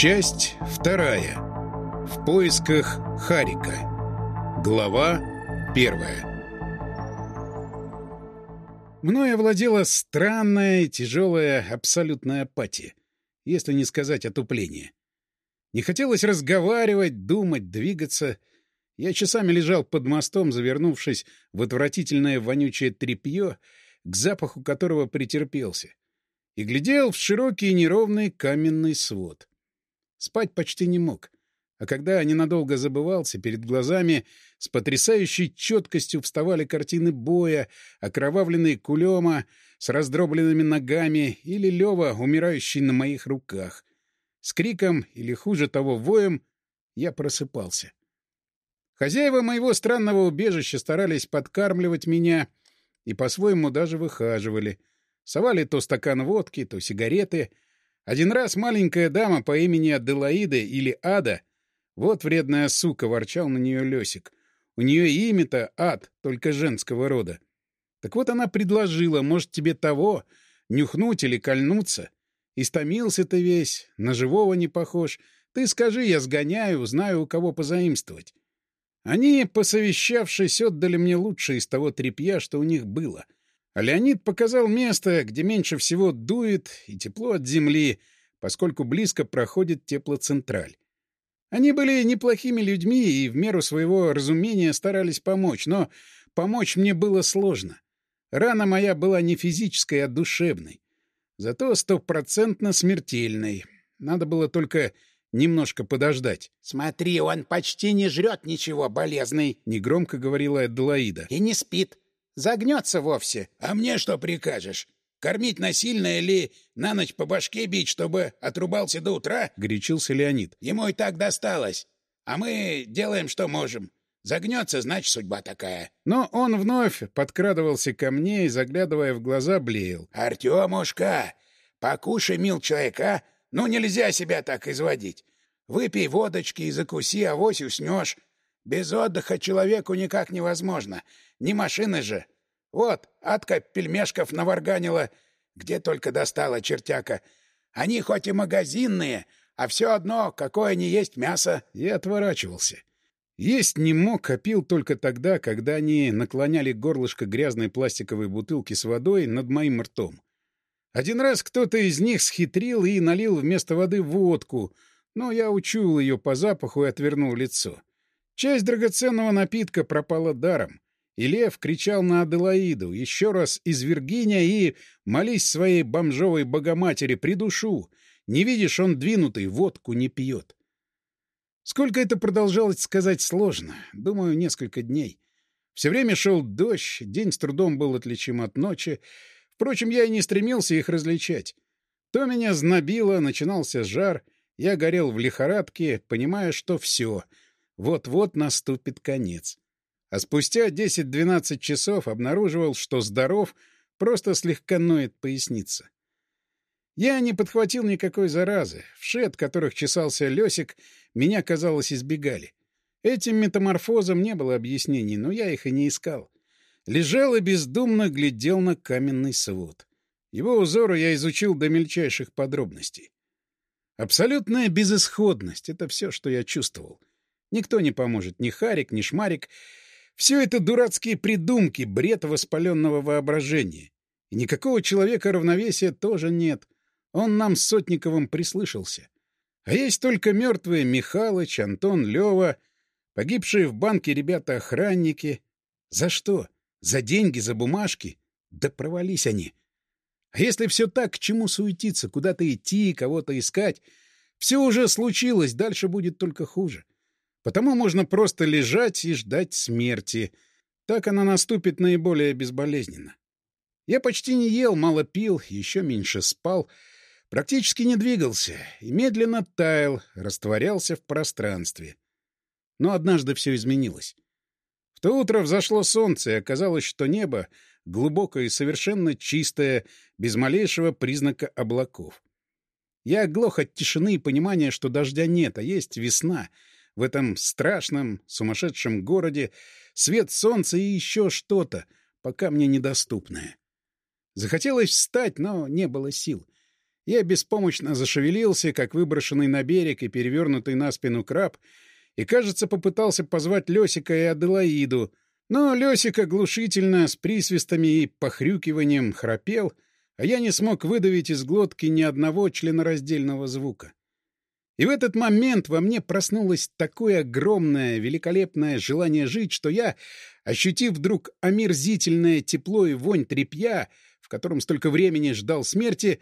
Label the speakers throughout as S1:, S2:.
S1: Часть вторая. В поисках Харика. Глава первая. Мною овладела странная тяжелая абсолютная апатия, если не сказать отупление. Не хотелось разговаривать, думать, двигаться. Я часами лежал под мостом, завернувшись в отвратительное вонючее тряпье, к запаху которого претерпелся, и глядел в широкий неровный каменный свод. Спать почти не мог. А когда ненадолго забывался, перед глазами с потрясающей четкостью вставали картины боя, окровавленные кулема с раздробленными ногами или Лева, умирающий на моих руках. С криком, или хуже того, воем, я просыпался. Хозяева моего странного убежища старались подкармливать меня и по-своему даже выхаживали. Совали то стакан водки, то сигареты — один раз маленькая дама по имени Аделаида или Ада, вот вредная сука, ворчал на нее Лесик. У нее имя-то Ад, только женского рода. Так вот она предложила, может, тебе того, нюхнуть или кольнуться. Истомился ты весь, на живого не похож. Ты скажи, я сгоняю, знаю, у кого позаимствовать. Они, посовещавшись, отдали мне лучшее из того тряпья, что у них было — а Леонид показал место, где меньше всего дует и тепло от земли, поскольку близко проходит теплоцентраль. Они были неплохими людьми и в меру своего разумения старались помочь, но помочь мне было сложно. Рана моя была не физической, а душевной. Зато стопроцентно смертельной. Надо было только немножко подождать.
S2: — Смотри, он почти не жрет ничего, болезный, —
S1: негромко говорила Аделаида.
S2: — И не спит. Загнется вовсе.
S3: А мне что прикажешь? Кормить насильно или на ночь по башке бить, чтобы отрубался до утра?
S1: — горячился Леонид.
S3: — Ему и так досталось. А мы делаем, что можем. Загнется, значит, судьба такая.
S1: Но он вновь подкрадывался ко мне и, заглядывая в глаза, блеял.
S3: — Артемушка, покушай, мил человек, а? Ну, нельзя себя так изводить. Выпей водочки и закуси, авось уснешь. Без отдыха человеку никак невозможно. Не машины же. Вот, Атка пельмешков наварганила, где только достала чертяка. Они хоть и магазинные, а все одно, какое ни есть мясо.
S1: Я отворачивался. Есть не мог, а пил только тогда, когда они наклоняли горлышко грязной пластиковой бутылки с водой над моим ртом. Один раз кто-то из них схитрил и налил вместо воды водку, но я учуял ее по запаху и отвернул лицо. Часть драгоценного напитка пропала даром. И Лев кричал на Аделаиду еще раз из Виргиния и молись своей бомжовой богоматери, придушу. Не видишь, он двинутый, водку не пьет. Сколько это продолжалось сказать сложно. Думаю, несколько дней. Все время шел дождь, день с трудом был отличим от ночи. Впрочем, я и не стремился их различать. То меня знобило, начинался жар, я горел в лихорадке, понимая, что все — вот-вот наступит конец. А спустя 10-12 часов обнаруживал, что здоров, просто слегка ноет поясница. Я не подхватил никакой заразы. Вши, от которых чесался Лёсик, меня, казалось, избегали. Этим метаморфозам не было объяснений, но я их и не искал. Лежал и бездумно глядел на каменный свод. Его узоры я изучил до мельчайших подробностей. Абсолютная безысходность — это все, что я чувствовал. Никто не поможет, ни Харик, ни Шмарик. Все это дурацкие придумки, бред воспаленного воображения. И никакого человека равновесия тоже нет. Он нам с Сотниковым прислышался. А есть только мертвые Михалыч, Антон, Лева, погибшие в банке ребята-охранники. За что? За деньги, за бумажки? Да провались они. А если все так, к чему суетиться, куда-то идти, кого-то искать? Все уже случилось, дальше будет только хуже. Потому можно просто лежать и ждать смерти. Так она наступит наиболее безболезненно. Я почти не ел, мало пил, еще меньше спал, практически не двигался и медленно таял, растворялся в пространстве. Но однажды все изменилось. В то утро взошло солнце, и оказалось, что небо глубокое и совершенно чистое, без малейшего признака облаков. Я оглох от тишины и понимания, что дождя нет, а есть весна — в этом страшном, сумасшедшем городе свет солнца и еще что-то, пока мне недоступное. Захотелось встать, но не было сил. Я беспомощно зашевелился, как выброшенный на берег и перевернутый на спину краб, и, кажется, попытался позвать Лёсика и Аделаиду, но Лёсик оглушительно, с присвистами и похрюкиванием храпел, а я не смог выдавить из глотки ни одного членораздельного звука. И в этот момент во мне проснулось такое огромное, великолепное желание жить, что я, ощутив вдруг омерзительное тепло и вонь тряпья, в котором столько времени ждал смерти,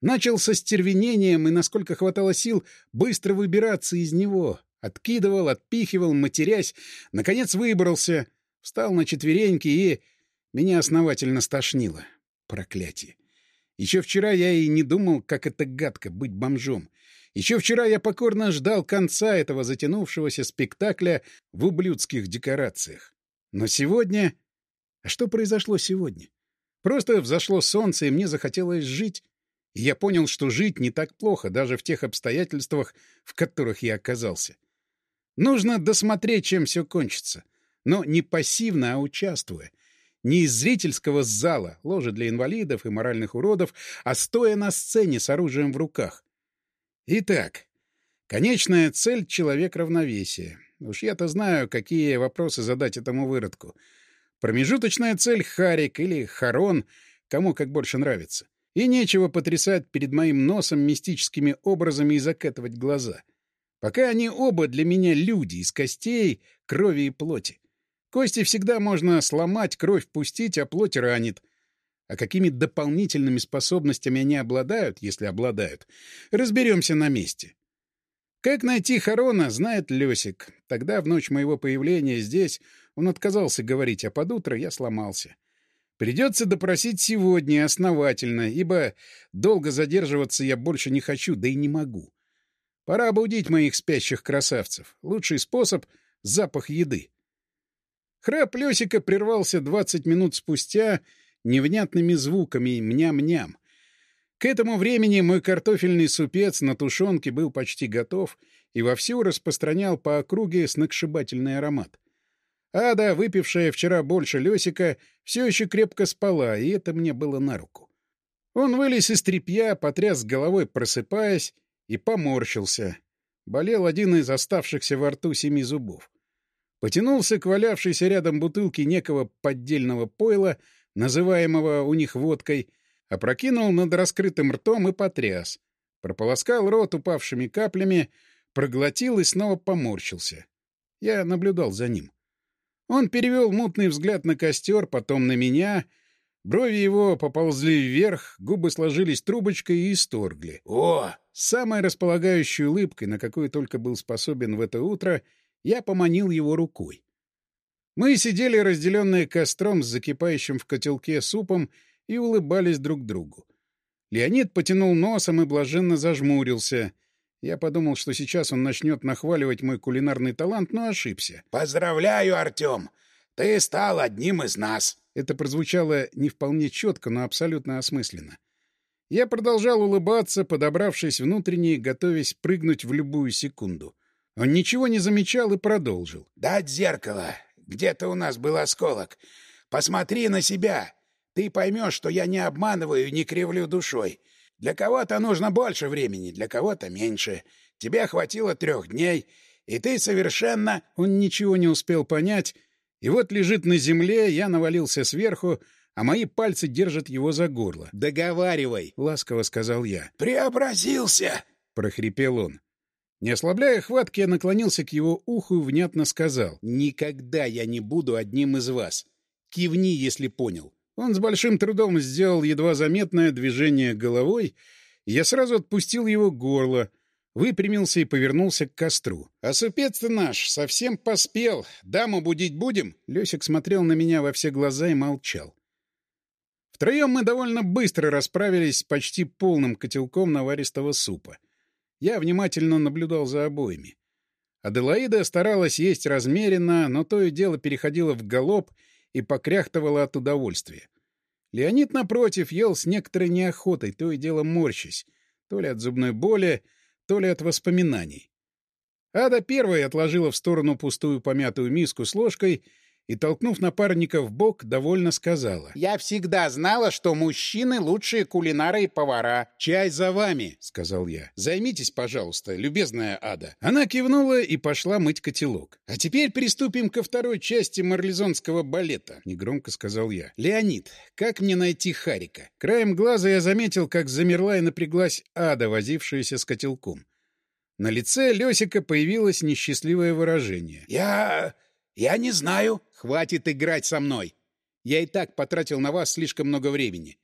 S1: начал со стервенением и, насколько хватало сил, быстро выбираться из него. Откидывал, отпихивал, матерясь, наконец выбрался, встал на четвереньки и... Меня основательно стошнило. Проклятие. Еще вчера я и не думал, как это гадко быть бомжом. Еще вчера я покорно ждал конца этого затянувшегося спектакля в ублюдских декорациях. Но сегодня... А что произошло сегодня? Просто взошло солнце, и мне захотелось жить. И я понял, что жить не так плохо, даже в тех обстоятельствах, в которых я оказался. Нужно досмотреть, чем все кончится. Но не пассивно, а участвуя. Не из зрительского зала, ложи для инвалидов и моральных уродов, а стоя на сцене с оружием в руках. Итак, конечная цель — человек равновесия. Уж я-то знаю, какие вопросы задать этому выродку. Промежуточная цель — Харик или Харон, кому как больше нравится. И нечего потрясать перед моим носом мистическими образами и закатывать глаза. Пока они оба для меня люди из костей, крови и плоти. Кости всегда можно сломать, кровь пустить, а плоть ранит — а какими дополнительными способностями они обладают, если обладают, разберемся на месте. Как найти Харона, знает Лёсик. Тогда, в ночь моего появления здесь, он отказался говорить, а под утро я сломался. Придется допросить сегодня основательно, ибо долго задерживаться я больше не хочу, да и не могу. Пора обудить моих спящих красавцев. Лучший способ — запах еды. Храп Лёсика прервался двадцать минут спустя — невнятными звуками «мням-ням». К этому времени мой картофельный супец на тушенке был почти готов и вовсю распространял по округе сногсшибательный аромат. Ада, выпившая вчера больше Лёсика, все еще крепко спала, и это мне было на руку. Он вылез из тряпья, потряс головой, просыпаясь, и поморщился. Болел один из оставшихся во рту семи зубов. Потянулся к валявшейся рядом бутылке некого поддельного пойла — называемого у них водкой, опрокинул над раскрытым ртом и потряс. Прополоскал рот упавшими каплями, проглотил и снова поморщился. Я наблюдал за ним. Он перевел мутный взгляд на костер, потом на меня. Брови его поползли вверх, губы сложились трубочкой и исторгли.
S3: «О!»
S1: С самой располагающей улыбкой, на какую только был способен в это утро, я поманил его рукой. Мы сидели, разделенные костром с закипающим в котелке супом, и улыбались друг другу. Леонид потянул носом и блаженно зажмурился. Я подумал, что сейчас он начнет нахваливать мой кулинарный талант, но ошибся.
S3: «Поздравляю, Артем! Ты стал одним из нас!»
S1: Это прозвучало не вполне четко, но абсолютно осмысленно. Я продолжал улыбаться, подобравшись внутренне, готовясь прыгнуть в любую секунду. Он ничего не замечал и продолжил.
S3: «Дать зеркало! Где-то у нас был осколок. Посмотри на себя. Ты поймешь, что я не обманываю и не кривлю душой. Для кого-то нужно больше времени, для кого-то меньше. Тебе хватило трех дней, и ты совершенно...»
S1: Он ничего не успел понять, и вот лежит на земле, я навалился сверху, а мои пальцы держат его за горло.
S2: «Договаривай!»
S1: — ласково сказал я.
S3: «Преобразился!»
S1: — прохрипел он. Не ослабляя хватки, я наклонился к его уху и внятно сказал. «Никогда я не буду одним из вас. Кивни, если понял». Он с большим трудом сделал едва заметное движение головой, и я сразу отпустил его горло, выпрямился и повернулся к костру. «А супец наш совсем поспел. Даму будить будем?» Лёсик смотрел на меня во все глаза и молчал. Втроем мы довольно быстро расправились с почти полным котелком наваристого супа. Я внимательно наблюдал за обоими. Аделаида старалась есть размеренно, но то и дело переходило в галоп и покряхтывала от удовольствия. Леонид, напротив, ел с некоторой неохотой, то и дело морщась, то ли от зубной боли, то ли от воспоминаний. Ада первой отложила в сторону пустую помятую миску с ложкой и, толкнув напарника в бок, довольно сказала.
S2: «Я всегда знала, что мужчины — лучшие кулинары и повара».
S1: «Чай за вами», — сказал я. «Займитесь, пожалуйста, любезная ада». Она кивнула и пошла мыть котелок. «А теперь приступим ко второй части марлезонского балета», — негромко сказал я. «Леонид, как мне найти Харика?» Краем глаза я заметил, как замерла и напряглась ада, возившаяся с котелком. На лице Лёсика появилось несчастливое выражение.
S3: «Я... я не знаю».
S1: «Хватит играть со мной. Я и так потратил на вас слишком много времени.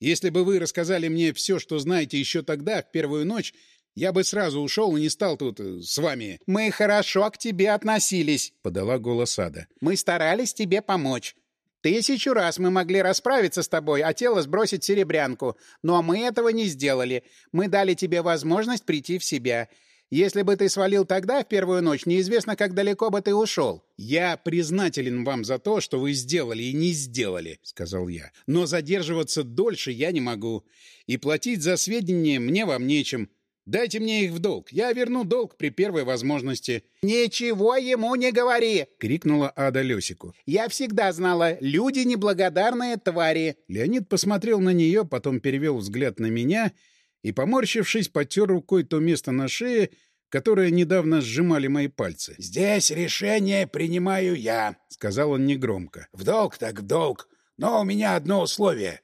S1: Если бы вы рассказали мне все, что знаете еще тогда, в первую ночь, я бы сразу ушел и не стал тут э, с вами...»
S2: «Мы хорошо к тебе относились», —
S1: подала голос Ада.
S2: «Мы старались тебе помочь. Тысячу раз мы могли расправиться с тобой, а тело сбросить серебрянку. Но мы этого не сделали. Мы дали тебе возможность прийти в себя. Если бы ты свалил тогда, в первую ночь, неизвестно, как далеко бы ты ушел.
S1: «Я признателен вам за то, что вы сделали и не сделали», — сказал я. «Но задерживаться дольше я не могу. И платить за сведения мне вам нечем. Дайте мне их в долг. Я верну долг при первой возможности».
S2: «Ничего ему не говори!»
S1: — крикнула Ада Лёсику.
S2: «Я всегда знала, люди неблагодарные твари».
S1: Леонид посмотрел на нее, потом перевел взгляд на меня — и, поморщившись, потер рукой то место на шее, которое недавно сжимали мои пальцы.
S3: «Здесь решение принимаю я», —
S1: сказал он негромко.
S3: «В долг так в долг. Но у меня одно условие.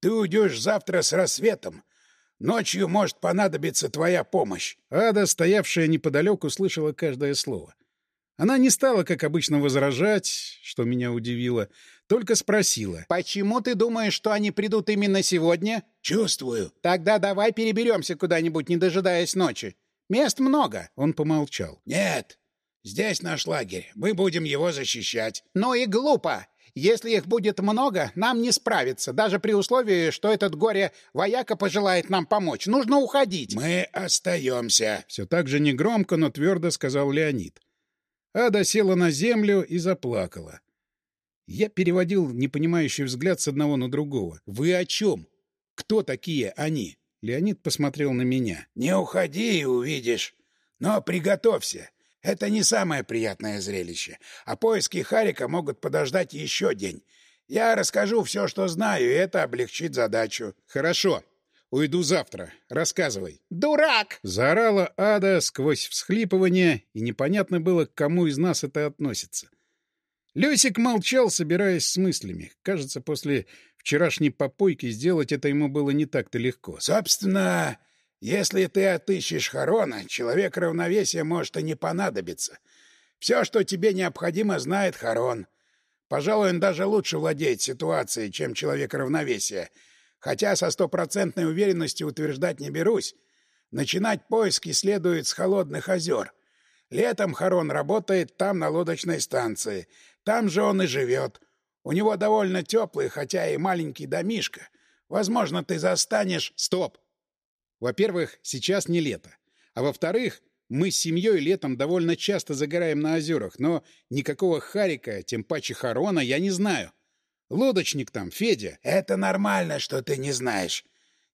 S3: Ты уйдешь завтра с рассветом. Ночью может понадобиться твоя помощь».
S1: Ада, стоявшая неподалеку, слышала каждое слово. Она не стала, как обычно, возражать, что меня удивило, только спросила.
S2: «Почему ты думаешь, что они придут именно сегодня?»
S3: «Чувствую».
S2: «Тогда давай переберемся куда-нибудь, не дожидаясь ночи. Мест много».
S1: Он помолчал.
S3: «Нет, здесь наш лагерь. Мы будем его защищать».
S2: «Ну и глупо. Если их будет много, нам не справиться, даже при условии, что этот горе-вояка пожелает нам помочь. Нужно уходить».
S3: «Мы остаемся», —
S1: все так же негромко, но твердо сказал Леонид. Ада села на землю и заплакала. Я переводил непонимающий взгляд с одного на другого. «Вы о чем? Кто такие они?» Леонид посмотрел на меня.
S3: «Не уходи и увидишь. Но приготовься. Это не самое приятное зрелище. А поиски Харика могут подождать еще день. Я расскажу все, что знаю, и это облегчит задачу».
S1: «Хорошо. Уйду завтра. Рассказывай».
S2: «Дурак!»
S1: — заорала Ада сквозь всхлипывание, и непонятно было, к кому из нас это относится. Лёсик молчал, собираясь с мыслями. Кажется, после вчерашней попойки сделать это ему было не так-то легко.
S3: «Собственно, если ты отыщешь Харона, человек равновесия может и не понадобиться. Все, что тебе необходимо, знает Харон. Пожалуй, он даже лучше владеет ситуацией, чем человек равновесия» хотя со стопроцентной уверенностью утверждать не берусь. Начинать поиски следует с холодных озер. Летом Харон работает там, на лодочной станции. Там же он и живет. У него довольно теплый, хотя и маленький домишко. Возможно, ты застанешь...
S1: Стоп! Во-первых, сейчас не лето. А во-вторых, мы с семьей летом довольно часто загораем на озерах, но никакого Харика, тем паче Харона, я не знаю. Лодочник там, Федя.
S3: Это нормально, что ты не знаешь.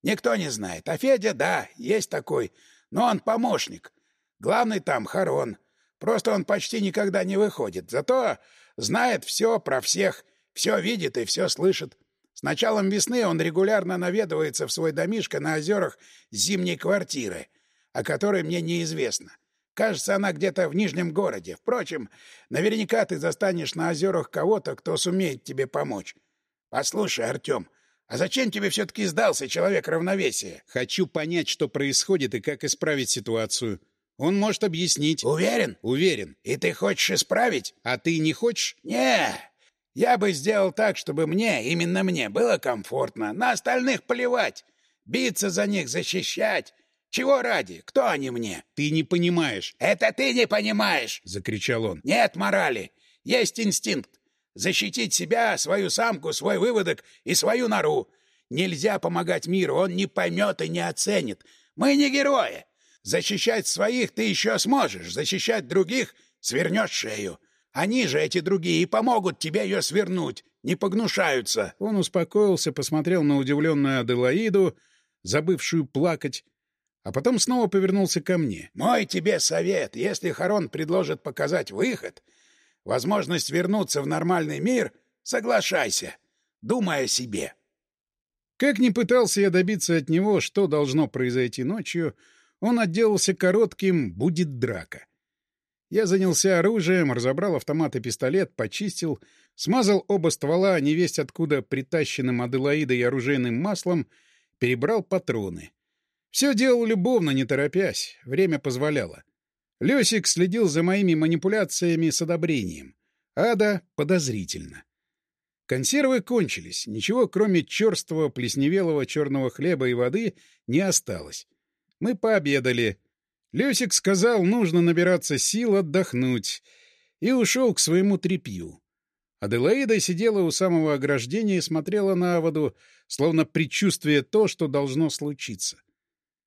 S3: Никто не знает. А Федя, да, есть такой. Но он помощник. Главный там Харон. Просто он почти никогда не выходит. Зато знает все про всех, все видит и все слышит. С началом весны он регулярно наведывается в свой домишко на озерах зимней квартиры, о которой мне неизвестно. Кажется, она где-то в Нижнем городе. Впрочем, наверняка ты застанешь на озерах кого-то, кто сумеет тебе помочь. Послушай, Артем, а зачем тебе все-таки сдался человек равновесия?
S1: Хочу понять, что происходит и как исправить ситуацию. Он может объяснить.
S3: Уверен?
S1: Уверен.
S3: И ты хочешь исправить?
S1: А ты не хочешь?
S3: Не. Я бы сделал так, чтобы мне, именно мне, было комфортно. На остальных плевать. Биться за них, защищать. Чего ради? Кто они мне?
S1: Ты не понимаешь.
S3: Это ты не понимаешь,
S1: закричал он.
S3: Нет морали. Есть инстинкт. Защитить себя, свою самку, свой выводок и свою нору. Нельзя помогать миру, он не поймет и не оценит. Мы не герои. Защищать своих ты еще сможешь, защищать других свернешь шею. Они же, эти другие, и помогут тебе ее свернуть, не погнушаются.
S1: Он успокоился, посмотрел на удивленную Аделаиду, забывшую плакать, а потом снова повернулся ко мне.
S3: «Мой тебе совет. Если Харон предложит показать выход, Возможность вернуться в нормальный мир — соглашайся. Думай о себе.
S1: Как ни пытался я добиться от него, что должно произойти ночью, он отделался коротким «будет драка». Я занялся оружием, разобрал автомат и пистолет, почистил, смазал оба ствола невесть откуда притащенным Аделаидой оружейным маслом, перебрал патроны. Все делал любовно, не торопясь, время позволяло. Лёсик следил за моими манипуляциями с одобрением. Ада — подозрительно. Консервы кончились, ничего кроме черствого плесневелого черного хлеба и воды не осталось. Мы пообедали. Лёсик сказал, нужно набираться сил отдохнуть, и ушел к своему трепью. Аделаида сидела у самого ограждения и смотрела на воду, словно предчувствие то, что должно случиться.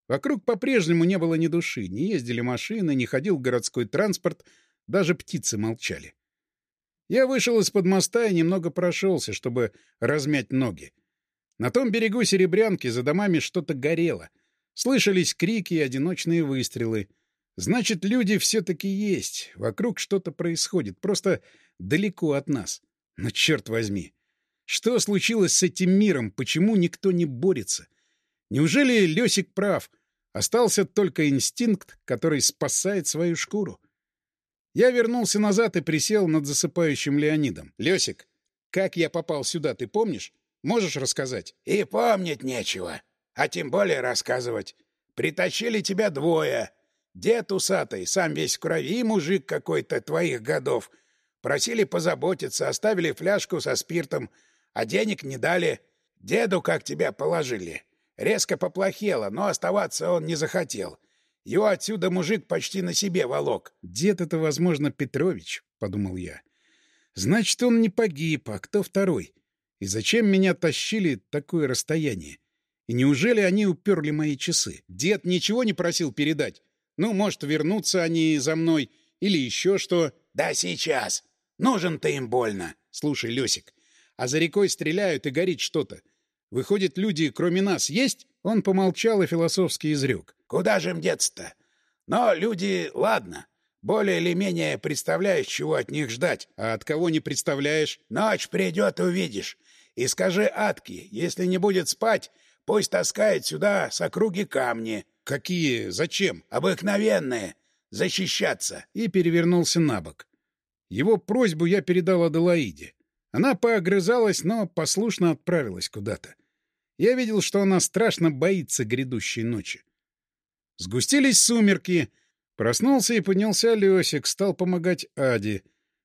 S1: Вокруг по-прежнему не было ни души, не ездили машины, не ходил городской транспорт, даже птицы молчали. Я вышел из-под моста и немного прошелся, чтобы размять ноги. На том берегу Серебрянки за домами что-то горело. Слышались крики и одиночные выстрелы. Значит, люди все-таки есть. Вокруг что-то происходит, просто далеко от нас. Но черт возьми! Что случилось с этим миром? Почему никто не борется? Неужели Лесик прав? Остался только инстинкт, который спасает свою шкуру. Я вернулся назад и присел над засыпающим Леонидом. «Лёсик, как я попал сюда, ты помнишь? Можешь рассказать?»
S3: «И помнить нечего. А тем более рассказывать. Притащили тебя двое. Дед усатый, сам весь в крови, мужик какой-то твоих годов. Просили позаботиться, оставили фляжку со спиртом, а денег не дали. Деду как тебя положили. Резко поплохело, но оставаться он не захотел. Его отсюда мужик почти на себе волок.
S1: «Дед — это, возможно, Петрович», — подумал я. «Значит, он не погиб, а кто второй? И зачем меня тащили такое расстояние? И неужели они уперли мои часы? Дед ничего не просил передать? Ну, может, вернуться они за мной или еще что?»
S3: «Да сейчас. Нужен ты им больно».
S1: «Слушай, Лесик, а за рекой стреляют и горит что-то. Выходит, люди, кроме нас, есть?» Он помолчал и философски изрек.
S3: Куда же им деться-то? Но люди, ладно, более или менее представляешь, чего от них ждать.
S1: А от кого не представляешь?
S3: Ночь придет, увидишь. И скажи Атке, если не будет спать, пусть таскает сюда с округи камни.
S1: Какие? Зачем?
S3: Обыкновенные. Защищаться.
S1: И перевернулся на бок. Его просьбу я передал Аделаиде. Она поогрызалась, но послушно отправилась куда-то. Я видел, что она страшно боится грядущей ночи. Сгустились сумерки. Проснулся и поднялся Лёсик, стал помогать Аде.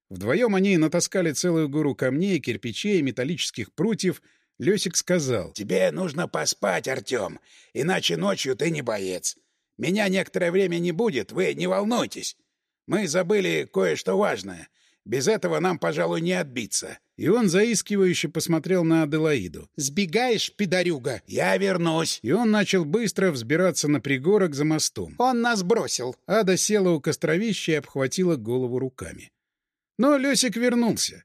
S1: Вдвоем они натаскали целую гору камней, кирпичей, металлических прутьев. Лёсик сказал.
S3: — Тебе нужно поспать, Артём, иначе ночью ты не боец. Меня некоторое время не будет, вы не волнуйтесь. Мы забыли кое-что важное. Без этого нам, пожалуй, не отбиться.
S1: И он заискивающе посмотрел на Аделаиду.
S2: «Сбегаешь, пидорюга?»
S3: «Я вернусь».
S1: И он начал быстро взбираться на пригорок за мостом.
S2: «Он нас бросил».
S1: Ада села у костровища и обхватила голову руками. Но Лёсик вернулся.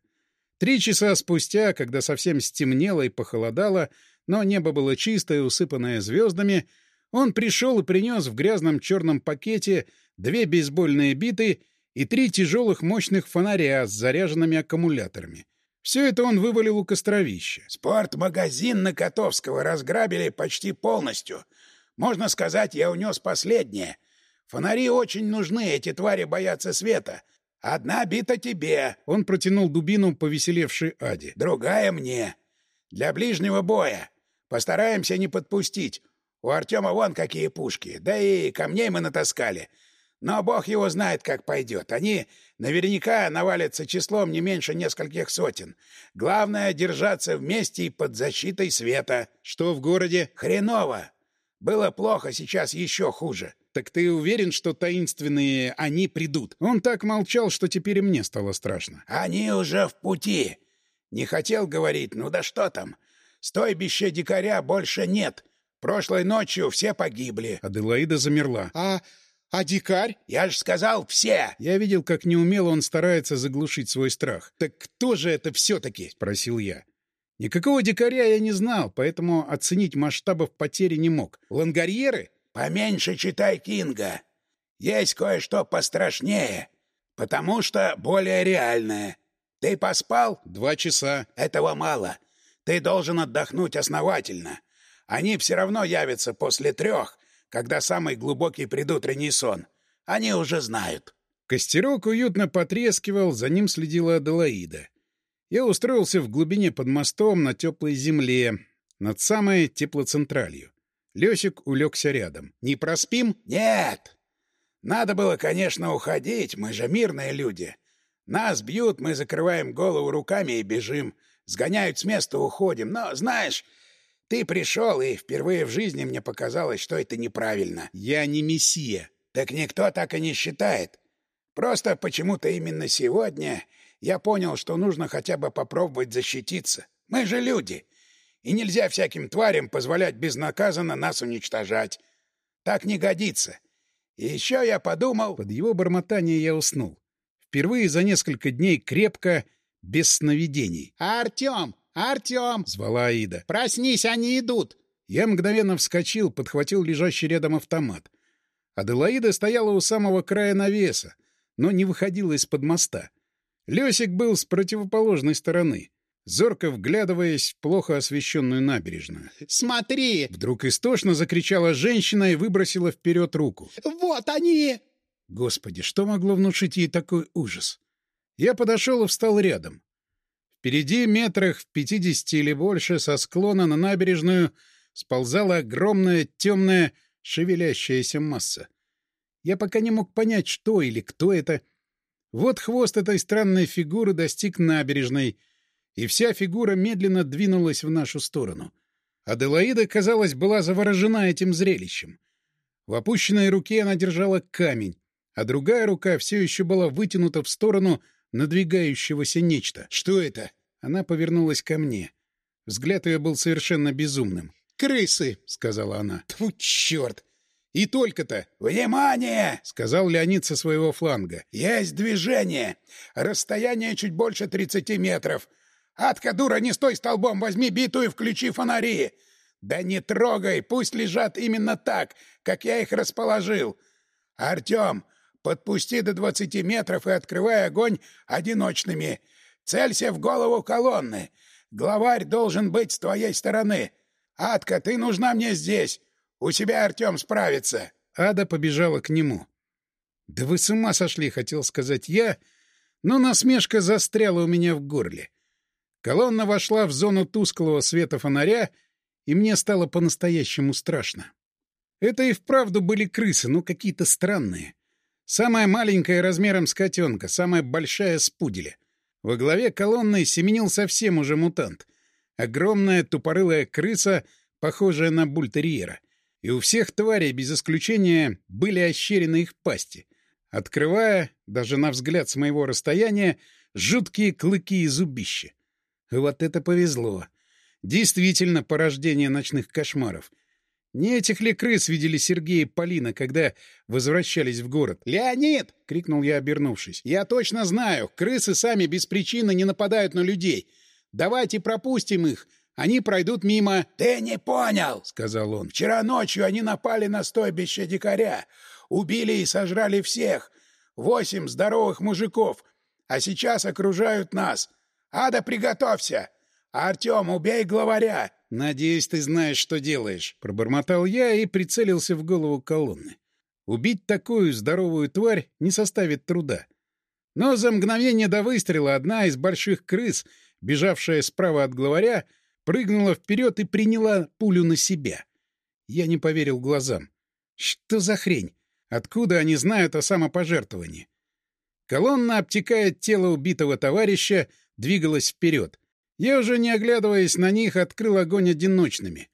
S1: Три часа спустя, когда совсем стемнело и похолодало, но небо было чистое, усыпанное звездами, он пришел и принес в грязном черном пакете две бейсбольные биты и три тяжелых мощных фонаря с заряженными аккумуляторами. Все это он вывалил у костровища.
S3: «Спортмагазин на Котовского разграбили почти полностью. Можно сказать, я унес последнее. Фонари очень нужны, эти твари боятся света. Одна бита тебе».
S1: Он протянул дубину повеселевшей Аде.
S3: «Другая мне. Для ближнего боя. Постараемся не подпустить. У Артема вон какие пушки. Да и камней мы натаскали. Но бог его знает, как пойдет. Они наверняка навалятся числом не меньше нескольких сотен. Главное — держаться вместе и под защитой света.
S1: Что в городе?
S3: Хреново. Было плохо, сейчас еще хуже.
S1: Так ты уверен, что таинственные «они» придут? Он так молчал, что теперь и мне стало страшно.
S3: Они уже в пути. Не хотел говорить, ну да что там. Стойбища дикаря больше нет. Прошлой ночью все погибли.
S1: Аделаида замерла.
S2: А «А дикарь?»
S3: «Я же сказал, все!»
S1: Я видел, как неумело он старается заглушить свой страх. «Так кто же это все-таки?» — спросил я. Никакого дикаря я не знал, поэтому оценить масштабов потери не мог. Лангарьеры?
S3: «Поменьше читай Кинга. Есть кое-что пострашнее. Потому что более реальное. Ты поспал?
S1: Два часа.
S3: Этого мало. Ты должен отдохнуть основательно. Они все равно явятся после трех, когда самый глубокий предутренний сон. Они уже знают.
S1: Костерок уютно потрескивал, за ним следила Аделаида. Я устроился в глубине под мостом на теплой земле, над самой теплоцентралью. Лёсик улегся рядом. «Не проспим?»
S3: «Нет. Надо было, конечно, уходить, мы же мирные люди. Нас бьют, мы закрываем голову руками и бежим. Сгоняют с места, уходим. Но, знаешь, ты пришел, и впервые в жизни мне показалось, что это неправильно.
S1: Я не мессия.
S3: Так никто так и не считает. Просто почему-то именно сегодня я понял, что нужно хотя бы попробовать защититься. Мы же люди. И нельзя всяким тварям позволять безнаказанно нас уничтожать. Так не годится. И еще я подумал...
S1: Под его бормотание я уснул. Впервые за несколько дней крепко, без сновидений.
S2: «Артем! Артем!»
S1: — звала Аида.
S2: «Проснись, они идут!»
S1: Я мгновенно вскочил, подхватил лежащий рядом автомат. Аделаида стояла у самого края навеса, но не выходила из-под моста. Лёсик был с противоположной стороны, зорко вглядываясь в плохо освещенную набережную.
S2: «Смотри!»
S1: Вдруг истошно закричала женщина и выбросила вперед руку.
S2: «Вот они!»
S1: Господи, что могло внушить ей такой ужас? Я подошел и встал рядом. Впереди, метрах в пятидесяти или больше, со склона на набережную сползала огромная темная шевелящаяся масса. Я пока не мог понять, что или кто это. Вот хвост этой странной фигуры достиг набережной, и вся фигура медленно двинулась в нашу сторону. Аделаида, казалось, была заворожена этим зрелищем. В опущенной руке она держала камень, а другая рука все еще была вытянута в сторону надвигающегося нечто. «Что это?» Она повернулась ко мне. Взгляд ее был совершенно безумным.
S2: «Крысы!»
S1: — сказала она. «Тьфу, черт! И только-то!»
S3: «Внимание!»
S1: — сказал Леонид со своего фланга.
S3: «Есть движение! Расстояние чуть больше тридцати метров. Адка, дура, не стой столбом, возьми биту и включи фонари! Да не трогай, пусть лежат именно так, как я их расположил. Артем, подпусти до двадцати метров и открывай огонь одиночными. Целься в голову колонны. Главарь должен быть с твоей стороны. Адка, ты нужна мне здесь. У себя Артем справится.
S1: Ада побежала к нему. «Да вы с ума сошли», — хотел сказать я, но насмешка застряла у меня в горле. Колонна вошла в зону тусклого света фонаря, и мне стало по-настоящему страшно. Это и вправду были крысы, но какие-то странные. Самая маленькая размером с котенка, самая большая с пуделя. Во главе колонны семенил совсем уже мутант. Огромная тупорылая крыса, похожая на бультерьера. И у всех тварей, без исключения, были ощерены их пасти, открывая, даже на взгляд с моего расстояния, жуткие клыки и зубища. Вот это повезло. Действительно, порождение ночных кошмаров. Не этих ли крыс видели Сергей и Полина, когда возвращались в город?
S2: «Леонид!» — крикнул я, обернувшись. «Я точно знаю, крысы сами без причины не нападают на людей. Давайте пропустим их, они пройдут мимо...»
S3: «Ты не понял!»
S1: — сказал он.
S3: «Вчера ночью они напали на стойбище дикаря, убили и сожрали всех, восемь здоровых мужиков, а сейчас окружают нас. Ада, приготовься! Артем, убей главаря!»
S1: «Надеюсь, ты знаешь, что делаешь», — пробормотал я и прицелился в голову колонны. Убить такую здоровую тварь не составит труда. Но за мгновение до выстрела одна из больших крыс, бежавшая справа от главаря, прыгнула вперед и приняла пулю на себя. Я не поверил глазам. Что за хрень? Откуда они знают о самопожертвовании? Колонна, обтекая тело убитого товарища, двигалась вперед. Я уже не оглядываясь на них, открыл огонь одиночными.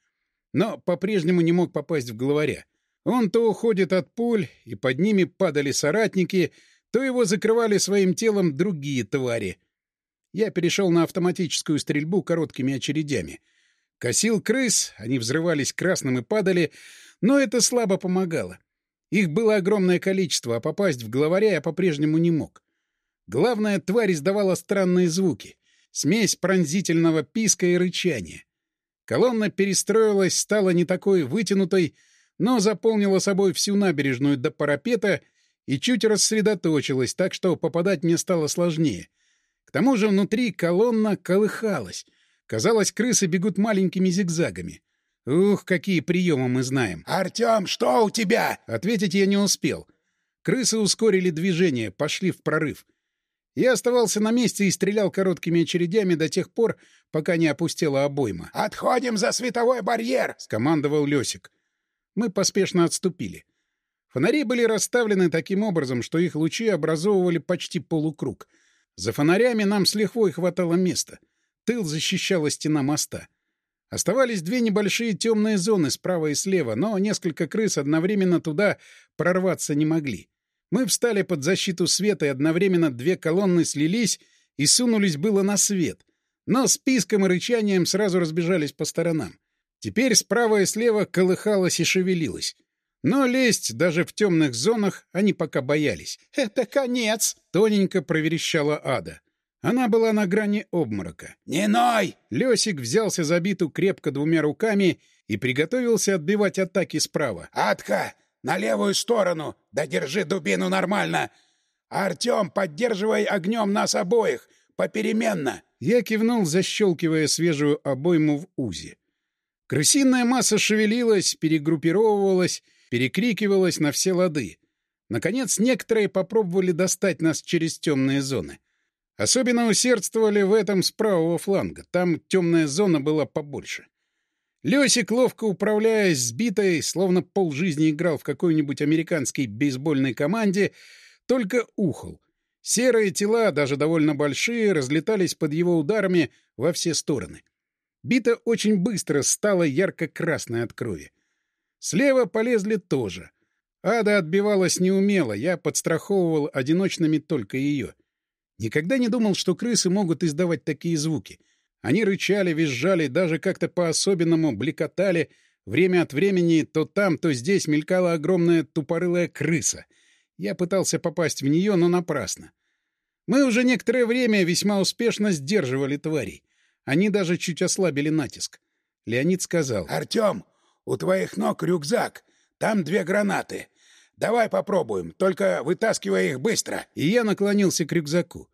S1: Но по-прежнему не мог попасть в главаря. Он то уходит от пуль, и под ними падали соратники, то его закрывали своим телом другие твари. Я перешел на автоматическую стрельбу короткими очередями. Косил крыс, они взрывались красным и падали, но это слабо помогало. Их было огромное количество, а попасть в главаря я по-прежнему не мог. Главная тварь издавала странные звуки — смесь пронзительного писка и рычания. Колонна перестроилась, стала не такой вытянутой, но заполнила собой всю набережную до парапета и чуть рассредоточилась, так что попадать мне стало сложнее. К тому же внутри колонна колыхалась. Казалось, крысы бегут маленькими зигзагами. Ух, какие приемы мы знаем.
S3: «Артем, что у тебя?»
S1: Ответить я не успел. Крысы ускорили движение, пошли в прорыв. Я оставался на месте и стрелял короткими очередями до тех пор, пока не опустела обойма.
S3: «Отходим за световой барьер!»
S1: — скомандовал Лёсик. Мы поспешно отступили. Фонари были расставлены таким образом, что их лучи образовывали почти полукруг. За фонарями нам с лихвой хватало места. Тыл защищала стена моста. Оставались две небольшие темные зоны справа и слева, но несколько крыс одновременно туда прорваться не могли. Мы встали под защиту света, и одновременно две колонны слились и сунулись было на свет. Но с писком и рычанием сразу разбежались по сторонам. Теперь справа и слева колыхалось и шевелилось. Но лезть даже в темных зонах они пока боялись.
S2: «Это конец!»
S1: — тоненько проверещала Ада. Она была на грани обморока.
S3: «Не ной!»
S1: Лёсик взялся за биту крепко двумя руками и приготовился отбивать атаки справа.
S3: «Адка, на левую сторону! Да держи дубину нормально! Артём, поддерживай огнем нас обоих! Попеременно!»
S1: Я кивнул, защелкивая свежую обойму в узе. Крысиная масса шевелилась, перегруппировывалась, перекрикивалась на все лады. Наконец, некоторые попробовали достать нас через темные зоны. Особенно усердствовали в этом с правого фланга. Там темная зона была побольше. Лёсик, ловко управляясь сбитой, словно полжизни играл в какой-нибудь американской бейсбольной команде, только ухал. Серые тела, даже довольно большие, разлетались под его ударами во все стороны. Бита очень быстро стала ярко-красной от крови. Слева полезли тоже. Ада отбивалась неумело, я подстраховывал одиночными только ее — Никогда не думал, что крысы могут издавать такие звуки. Они рычали, визжали, даже как-то по-особенному бликотали. Время от времени то там, то здесь мелькала огромная тупорылая крыса. Я пытался попасть в нее, но напрасно. Мы уже некоторое время весьма успешно сдерживали тварей. Они даже чуть ослабили натиск. Леонид сказал.
S3: — Артем, у твоих ног рюкзак. Там две гранаты. Давай попробуем, только вытаскивай их быстро.
S1: И я наклонился к рюкзаку.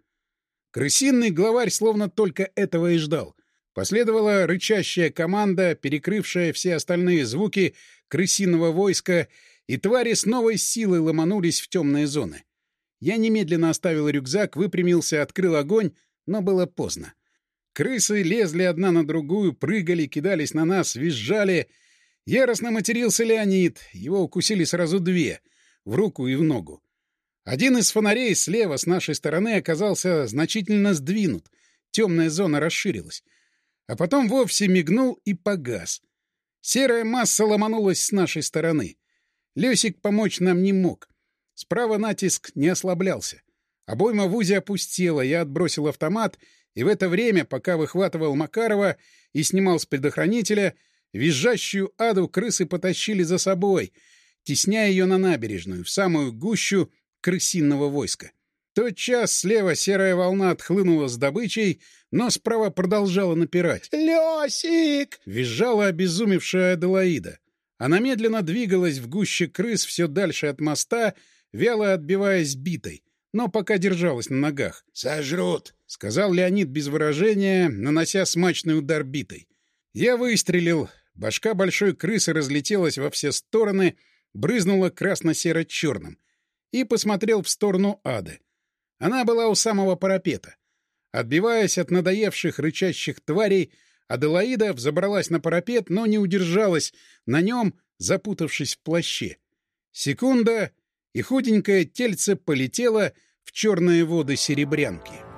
S1: Крысиный главарь словно только этого и ждал. Последовала рычащая команда, перекрывшая все остальные звуки крысиного войска, и твари с новой силой ломанулись в темные зоны. Я немедленно оставил рюкзак, выпрямился, открыл огонь, но было поздно. Крысы лезли одна на другую, прыгали, кидались на нас, визжали. Яростно матерился Леонид, его укусили сразу две — в руку и в ногу. Один из фонарей слева с нашей стороны оказался значительно сдвинут, темная зона расширилась. А потом вовсе мигнул и погас. Серая масса ломанулась с нашей стороны. Лёсик помочь нам не мог. Справа натиск не ослаблялся. Обойма в узе опустела, я отбросил автомат, и в это время, пока выхватывал Макарова и снимал с предохранителя, визжащую аду крысы потащили за собой — тесняя ее на набережную, в самую гущу крысиного войска. Тот час слева серая волна отхлынула с добычей, но справа продолжала напирать.
S2: «Лёсик!»
S1: — визжала обезумевшая Аделаида. Она медленно двигалась в гуще крыс все дальше от моста, вяло отбиваясь битой, но пока держалась на ногах.
S3: «Сожрут!»
S1: — сказал Леонид без выражения, нанося смачный удар битой. Я выстрелил. Башка большой крысы разлетелась во все стороны — брызнула красно-серо-черным, и посмотрел в сторону ады. Она была у самого парапета. Отбиваясь от надоевших рычащих тварей, Аделаида взобралась на парапет, но не удержалась на нем, запутавшись в плаще. Секунда, и худенькое тельце полетело в черные воды серебрянки.